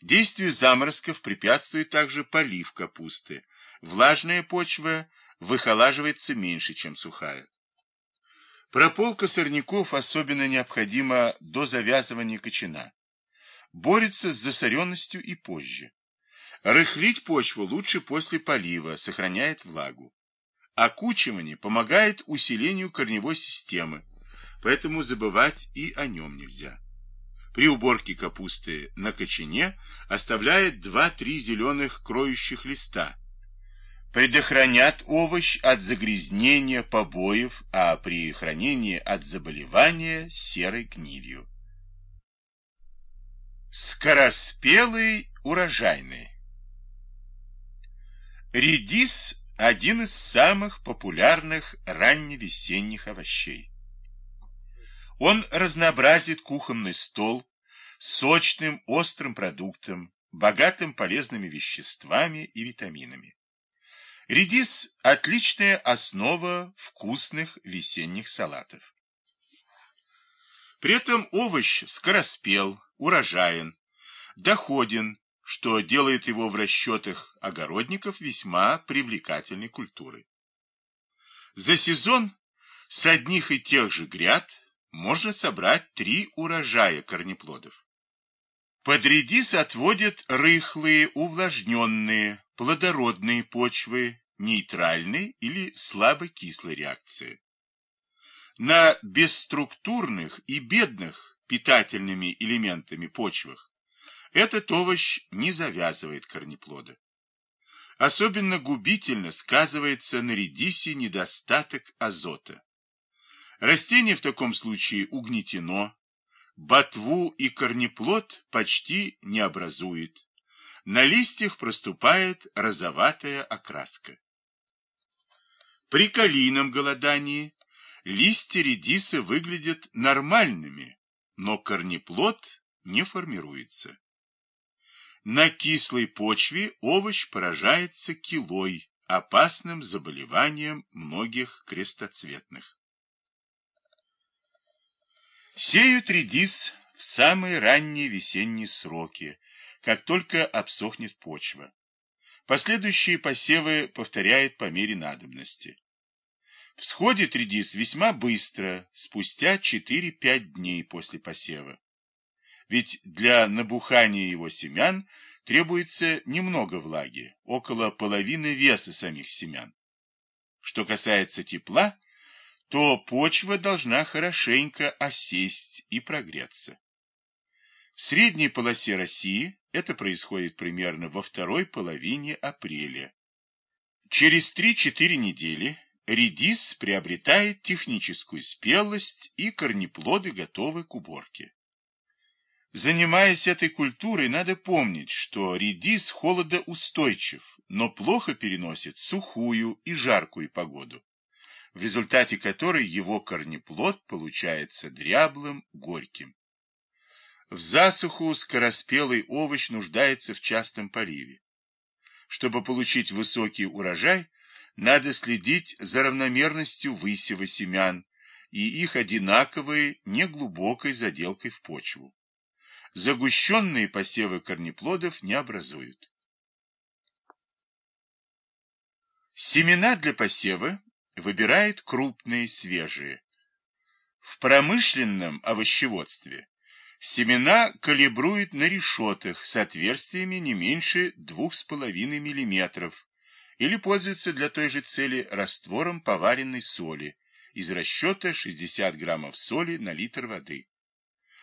Действию заморозков препятствует также полив капусты. Влажная почва выхолаживается меньше, чем сухая. Прополка сорняков особенно необходима до завязывания кочана. Борется с засоренностью и позже. Рыхлить почву лучше после полива, сохраняет влагу. Окучивание помогает усилению корневой системы, поэтому забывать и о нем нельзя. При уборке капусты на кочане оставляет 2-3 зеленых кроющих листа. Предохранят овощ от загрязнения побоев, а при хранении от заболевания серой гнилью. Скороспелый урожайный Редис – один из самых популярных ранневесенних овощей. Он разнообразит кухонный стол сочным острым продуктом, богатым полезными веществами и витаминами. Редис – отличная основа вкусных весенних салатов. При этом овощ скороспел, урожаен, доходен, что делает его в расчетах огородников весьма привлекательной культурой. За сезон с одних и тех же гряд можно собрать три урожая корнеплодов. Под редис отводят рыхлые, увлажненные, плодородные почвы нейтральной или слабокислой реакции. На бесструктурных и бедных питательными элементами почвах этот овощ не завязывает корнеплода. Особенно губительно сказывается на редисе недостаток азота. Растение в таком случае угнетено, ботву и корнеплод почти не образует. На листьях проступает розоватая окраска. При калийном голодании листья редиса выглядят нормальными, но корнеплод не формируется. На кислой почве овощ поражается килой, опасным заболеванием многих крестоцветных. Сеют редис в самые ранние весенние сроки, как только обсохнет почва. Последующие посевы повторяет по мере надобности. Всходит редис весьма быстро, спустя 4-5 дней после посева. Ведь для набухания его семян требуется немного влаги, около половины веса самих семян. Что касается тепла, то почва должна хорошенько осесть и прогреться. В средней полосе России это происходит примерно во второй половине апреля. Через 3-4 недели редис приобретает техническую спелость и корнеплоды готовы к уборке. Занимаясь этой культурой, надо помнить, что редис холодоустойчив, но плохо переносит сухую и жаркую погоду в результате которой его корнеплод получается дряблым, горьким. В засуху скороспелый овощ нуждается в частом поливе. Чтобы получить высокий урожай, надо следить за равномерностью высева семян и их одинаковой, неглубокой заделкой в почву. Загущенные посевы корнеплодов не образуют. Семена для посева выбирает крупные, свежие. В промышленном овощеводстве семена калибруют на решетах с отверстиями не меньше 2,5 мм или пользуются для той же цели раствором поваренной соли из расчета 60 граммов соли на литр воды.